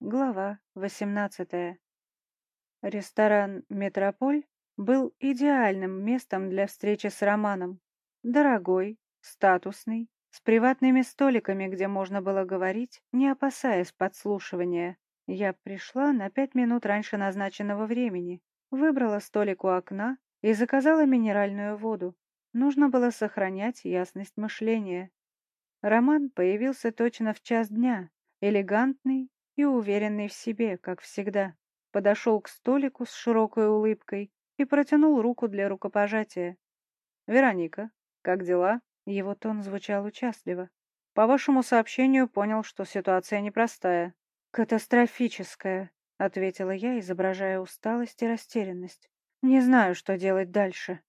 Глава 18. Ресторан «Метрополь» был идеальным местом для встречи с Романом. Дорогой, статусный, с приватными столиками, где можно было говорить, не опасаясь подслушивания. Я пришла на пять минут раньше назначенного времени, выбрала столик у окна и заказала минеральную воду. Нужно было сохранять ясность мышления. Роман появился точно в час дня, элегантный и уверенный в себе, как всегда. Подошел к столику с широкой улыбкой и протянул руку для рукопожатия. «Вероника, как дела?» Его тон звучал участливо. «По вашему сообщению понял, что ситуация непростая». «Катастрофическая», — ответила я, изображая усталость и растерянность. «Не знаю, что делать дальше.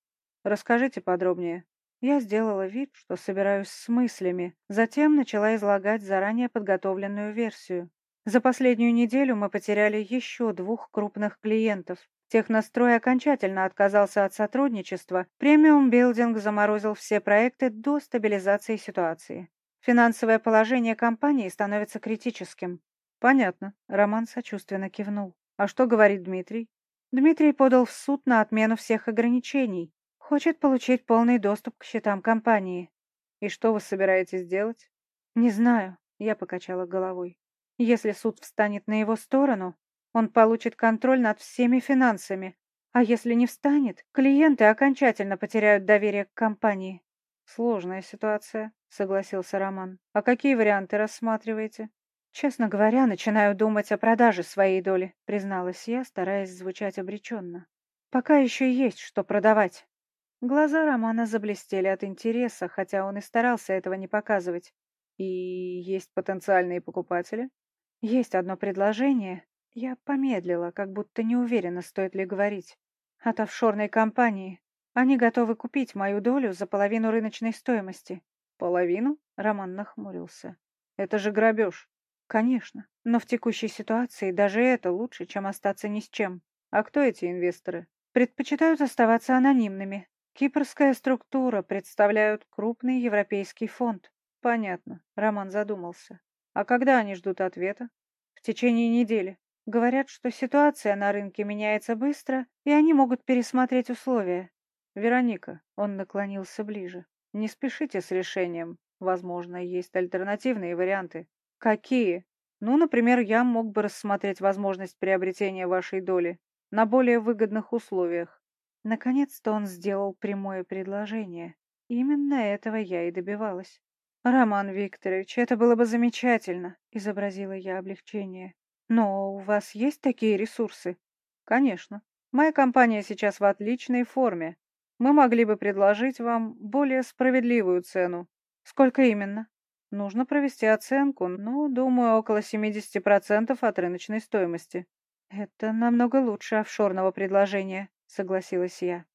Расскажите подробнее». Я сделала вид, что собираюсь с мыслями, затем начала излагать заранее подготовленную версию. За последнюю неделю мы потеряли еще двух крупных клиентов. Технострой окончательно отказался от сотрудничества, премиум билдинг заморозил все проекты до стабилизации ситуации. Финансовое положение компании становится критическим. Понятно, Роман сочувственно кивнул. А что говорит Дмитрий? Дмитрий подал в суд на отмену всех ограничений. Хочет получить полный доступ к счетам компании. И что вы собираетесь делать? Не знаю, я покачала головой. Если суд встанет на его сторону, он получит контроль над всеми финансами. А если не встанет, клиенты окончательно потеряют доверие к компании. Сложная ситуация, согласился Роман. А какие варианты рассматриваете? Честно говоря, начинаю думать о продаже своей доли, призналась я, стараясь звучать обреченно. Пока еще есть что продавать. Глаза Романа заблестели от интереса, хотя он и старался этого не показывать. И есть потенциальные покупатели? Есть одно предложение. Я помедлила, как будто не уверена, стоит ли говорить. От офшорной компании. Они готовы купить мою долю за половину рыночной стоимости. Половину? Роман нахмурился. Это же грабеж. Конечно, но в текущей ситуации даже это лучше, чем остаться ни с чем. А кто эти инвесторы? Предпочитают оставаться анонимными. Кипрская структура представляют крупный европейский фонд. Понятно, Роман задумался. А когда они ждут ответа? В течение недели. Говорят, что ситуация на рынке меняется быстро, и они могут пересмотреть условия. Вероника, он наклонился ближе. Не спешите с решением. Возможно, есть альтернативные варианты. Какие? Ну, например, я мог бы рассмотреть возможность приобретения вашей доли на более выгодных условиях. Наконец-то он сделал прямое предложение. Именно этого я и добивалась. «Роман Викторович, это было бы замечательно», — изобразила я облегчение. «Но у вас есть такие ресурсы?» «Конечно. Моя компания сейчас в отличной форме. Мы могли бы предложить вам более справедливую цену. Сколько именно?» «Нужно провести оценку, но, думаю, около 70% от рыночной стоимости». «Это намного лучше офшорного предложения», — согласилась я.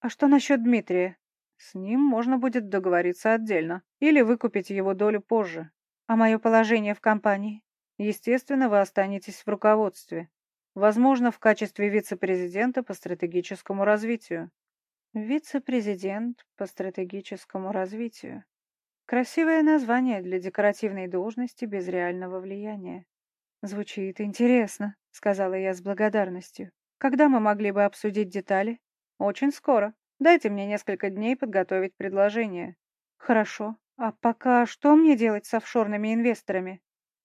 «А что насчет Дмитрия? С ним можно будет договориться отдельно или выкупить его долю позже. А мое положение в компании? Естественно, вы останетесь в руководстве. Возможно, в качестве вице-президента по стратегическому развитию. Вице-президент по стратегическому развитию. Красивое название для декоративной должности без реального влияния. Звучит интересно, сказала я с благодарностью. Когда мы могли бы обсудить детали? Очень скоро. Дайте мне несколько дней подготовить предложение. Хорошо. А пока что мне делать с офшорными инвесторами?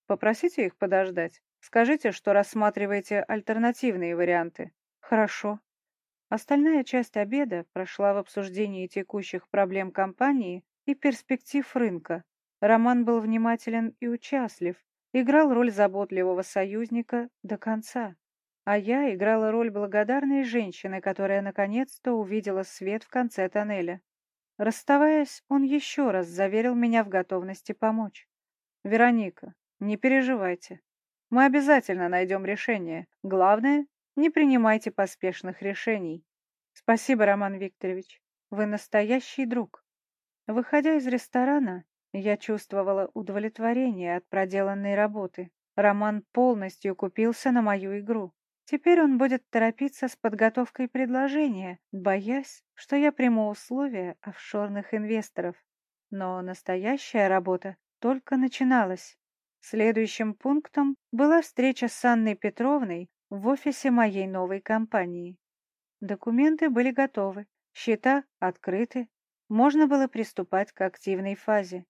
Попросите их подождать. Скажите, что рассматриваете альтернативные варианты. Хорошо. Остальная часть обеда прошла в обсуждении текущих проблем компании и перспектив рынка. Роман был внимателен и участлив, играл роль заботливого союзника до конца. А я играла роль благодарной женщины, которая наконец-то увидела свет в конце тоннеля. Расставаясь, он еще раз заверил меня в готовности помочь. «Вероника, не переживайте. Мы обязательно найдем решение. Главное, не принимайте поспешных решений. Спасибо, Роман Викторович. Вы настоящий друг». Выходя из ресторана, я чувствовала удовлетворение от проделанной работы. Роман полностью купился на мою игру. Теперь он будет торопиться с подготовкой предложения, боясь, что я приму условия офшорных инвесторов. Но настоящая работа только начиналась. Следующим пунктом была встреча с Анной Петровной в офисе моей новой компании. Документы были готовы, счета открыты, можно было приступать к активной фазе.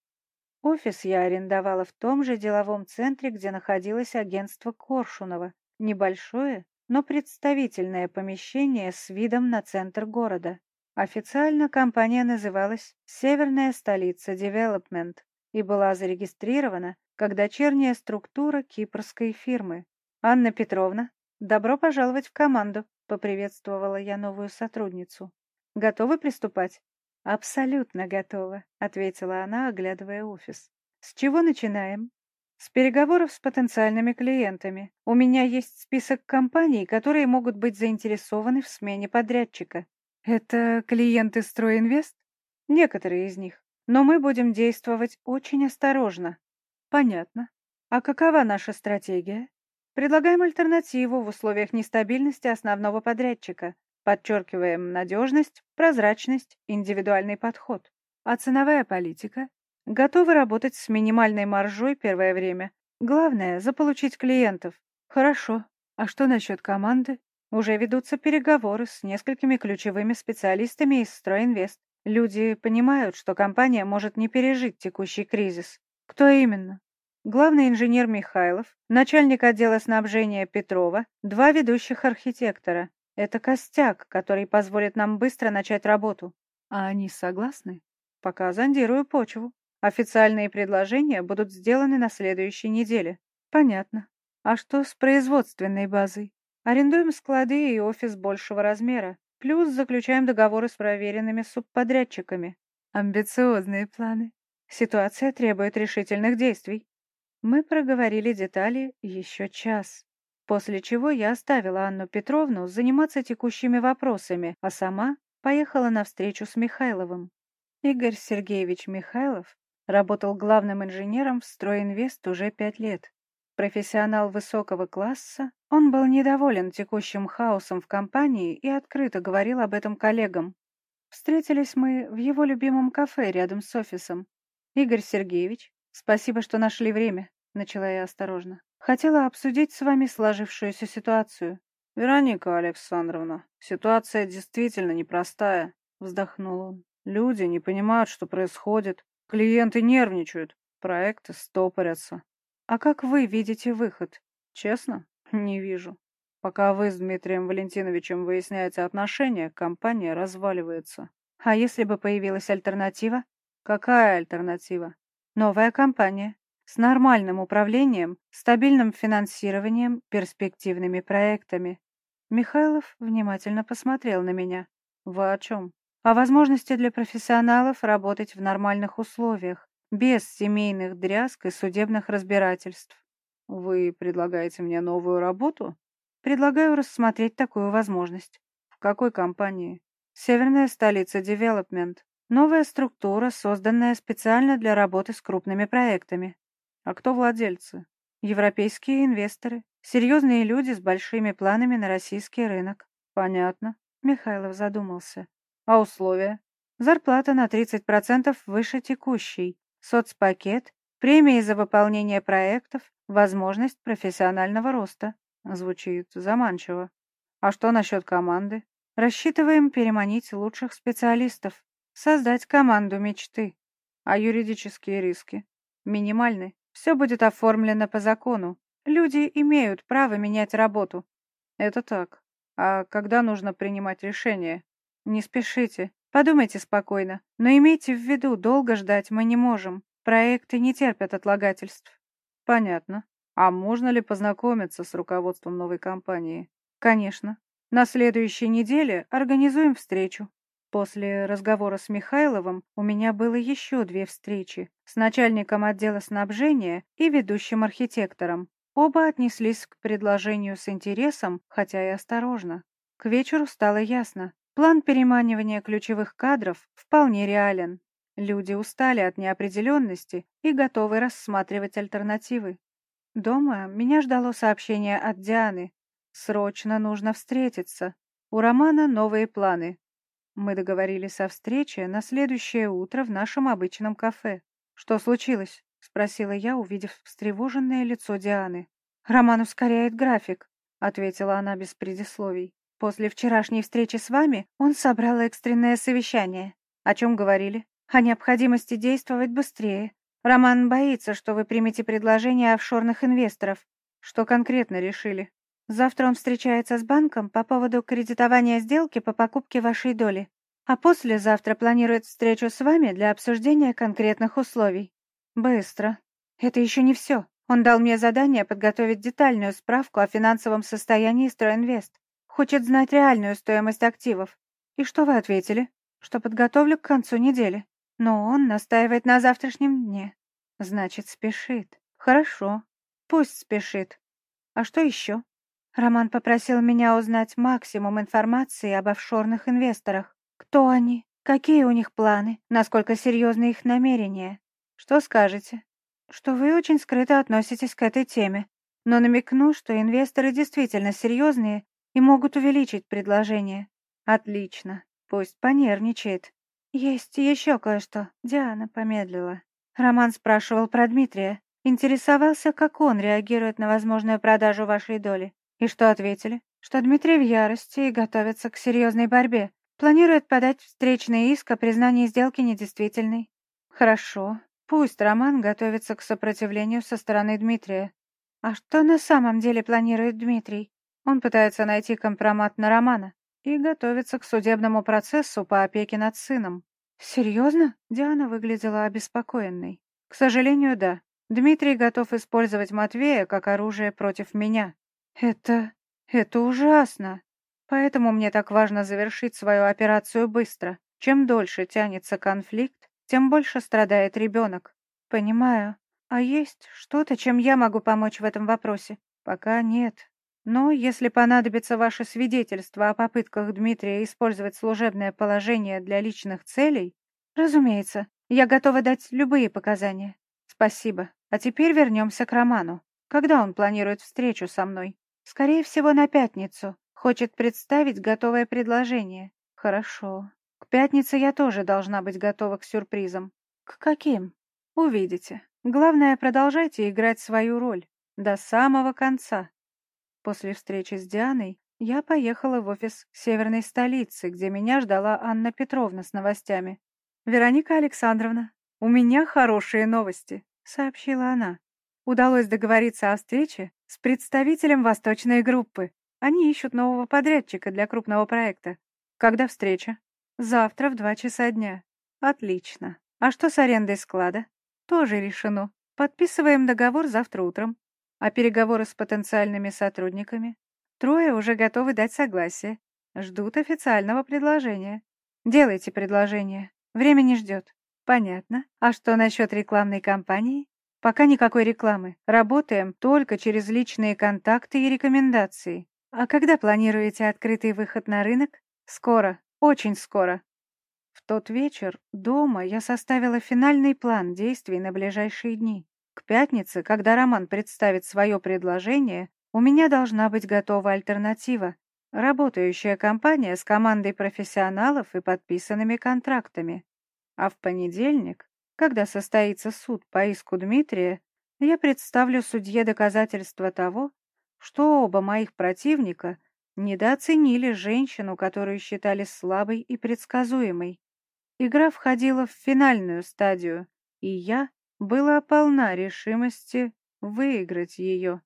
Офис я арендовала в том же деловом центре, где находилось агентство Коршунова, небольшое, но представительное помещение с видом на центр города. Официально компания называлась «Северная столица Девелопмент» и была зарегистрирована как дочерняя структура кипрской фирмы. «Анна Петровна, добро пожаловать в команду», — поприветствовала я новую сотрудницу. «Готовы приступать?» «Абсолютно готова», — ответила она, оглядывая офис. «С чего начинаем?» «С переговоров с потенциальными клиентами. У меня есть список компаний, которые могут быть заинтересованы в смене подрядчика». «Это клиенты Стройинвест?» «Некоторые из них. Но мы будем действовать очень осторожно». «Понятно. А какова наша стратегия?» «Предлагаем альтернативу в условиях нестабильности основного подрядчика. Подчеркиваем надежность, прозрачность, индивидуальный подход. А ценовая политика? Готовы работать с минимальной маржой первое время. Главное – заполучить клиентов. Хорошо. А что насчет команды? Уже ведутся переговоры с несколькими ключевыми специалистами из Стройинвест. Люди понимают, что компания может не пережить текущий кризис. Кто именно? Главный инженер Михайлов, начальник отдела снабжения Петрова, два ведущих архитектора. Это костяк, который позволит нам быстро начать работу. А они согласны? Пока зондирую почву. Официальные предложения будут сделаны на следующей неделе. Понятно. А что с производственной базой? Арендуем склады и офис большего размера. Плюс заключаем договоры с проверенными субподрядчиками. Амбициозные планы. Ситуация требует решительных действий. Мы проговорили детали еще час. После чего я оставила Анну Петровну заниматься текущими вопросами, а сама поехала на встречу с Михайловым. Игорь Сергеевич Михайлов работал главным инженером в «Стройинвест» уже пять лет. Профессионал высокого класса, он был недоволен текущим хаосом в компании и открыто говорил об этом коллегам. Встретились мы в его любимом кафе рядом с офисом. «Игорь Сергеевич, спасибо, что нашли время», — начала я осторожно. Хотела обсудить с вами сложившуюся ситуацию. Вероника Александровна, ситуация действительно непростая, вздохнул он. Люди не понимают, что происходит. Клиенты нервничают. Проекты стопорятся. А как вы видите выход? Честно? Не вижу. Пока вы с Дмитрием Валентиновичем выясняете отношения, компания разваливается. А если бы появилась альтернатива? Какая альтернатива? Новая компания с нормальным управлением, стабильным финансированием, перспективными проектами. Михайлов внимательно посмотрел на меня. «Вы о чем?» «О возможности для профессионалов работать в нормальных условиях, без семейных дрязг и судебных разбирательств». «Вы предлагаете мне новую работу?» «Предлагаю рассмотреть такую возможность». «В какой компании?» «Северная столица Development. Новая структура, созданная специально для работы с крупными проектами. А кто владельцы? Европейские инвесторы. Серьезные люди с большими планами на российский рынок. Понятно. Михайлов задумался. А условия? Зарплата на 30% выше текущей. Соцпакет, премии за выполнение проектов, возможность профессионального роста. Звучит заманчиво. А что насчет команды? Рассчитываем переманить лучших специалистов, создать команду мечты. А юридические риски? Минимальны. Все будет оформлено по закону. Люди имеют право менять работу. Это так. А когда нужно принимать решение? Не спешите. Подумайте спокойно. Но имейте в виду, долго ждать мы не можем. Проекты не терпят отлагательств. Понятно. А можно ли познакомиться с руководством новой компании? Конечно. На следующей неделе организуем встречу. После разговора с Михайловым у меня было еще две встречи с начальником отдела снабжения и ведущим архитектором. Оба отнеслись к предложению с интересом, хотя и осторожно. К вечеру стало ясно. План переманивания ключевых кадров вполне реален. Люди устали от неопределенности и готовы рассматривать альтернативы. Дома меня ждало сообщение от Дианы. Срочно нужно встретиться. У Романа новые планы. Мы договорились о встрече на следующее утро в нашем обычном кафе. Что случилось? спросила я, увидев встревоженное лицо Дианы. «Роман ускоряет график», — ответила она без предисловий. «После вчерашней встречи с вами он собрал экстренное совещание. О чем говорили? О необходимости действовать быстрее. Роман боится, что вы примете предложение офшорных инвесторов. Что конкретно решили? Завтра он встречается с банком по поводу кредитования сделки по покупке вашей доли. А послезавтра планирует встречу с вами для обсуждения конкретных условий. Быстро. Это еще не все. Он дал мне задание подготовить детальную справку о финансовом состоянии Стройинвест. Хочет знать реальную стоимость активов. И что вы ответили? Что подготовлю к концу недели. Но он настаивает на завтрашнем дне. Значит, спешит. Хорошо. Пусть спешит. А что еще? Роман попросил меня узнать максимум информации об офшорных инвесторах. Кто они? Какие у них планы? Насколько серьезны их намерения? Что скажете? Что вы очень скрыто относитесь к этой теме, но намекну, что инвесторы действительно серьезные и могут увеличить предложение. Отлично. Пусть понервничает. Есть еще кое-что. Диана помедлила. Роман спрашивал про Дмитрия. Интересовался, как он реагирует на возможную продажу вашей доли. И что ответили? Что Дмитрий в ярости и готовится к серьезной борьбе. Планирует подать встречный иск о признании сделки недействительной. Хорошо. Пусть Роман готовится к сопротивлению со стороны Дмитрия. А что на самом деле планирует Дмитрий? Он пытается найти компромат на Романа и готовится к судебному процессу по опеке над сыном. Серьезно? Диана выглядела обеспокоенной. К сожалению, да. Дмитрий готов использовать Матвея как оружие против меня. Это... это ужасно. Поэтому мне так важно завершить свою операцию быстро. Чем дольше тянется конфликт, тем больше страдает ребенок. Понимаю. А есть что-то, чем я могу помочь в этом вопросе? Пока нет. Но если понадобится ваше свидетельство о попытках Дмитрия использовать служебное положение для личных целей, разумеется, я готова дать любые показания. Спасибо. А теперь вернемся к Роману. Когда он планирует встречу со мной? Скорее всего, на пятницу. Хочет представить готовое предложение. Хорошо. К пятнице я тоже должна быть готова к сюрпризам. К каким? Увидите. Главное, продолжайте играть свою роль. До самого конца. После встречи с Дианой я поехала в офис северной столицы, где меня ждала Анна Петровна с новостями. «Вероника Александровна, у меня хорошие новости», — сообщила она. Удалось договориться о встрече с представителем восточной группы. Они ищут нового подрядчика для крупного проекта. Когда встреча? Завтра в два часа дня. Отлично. А что с арендой склада? Тоже решено. Подписываем договор завтра утром. А переговоры с потенциальными сотрудниками? Трое уже готовы дать согласие. Ждут официального предложения. Делайте предложение. Время не ждет. Понятно. А что насчет рекламной кампании? Пока никакой рекламы. Работаем только через личные контакты и рекомендации. А когда планируете открытый выход на рынок? Скоро. Очень скоро. В тот вечер дома я составила финальный план действий на ближайшие дни. К пятнице, когда Роман представит свое предложение, у меня должна быть готова альтернатива. Работающая компания с командой профессионалов и подписанными контрактами. А в понедельник, когда состоится суд по иску Дмитрия, я представлю судье доказательства того, что оба моих противника недооценили женщину, которую считали слабой и предсказуемой. Игра входила в финальную стадию, и я была полна решимости выиграть ее.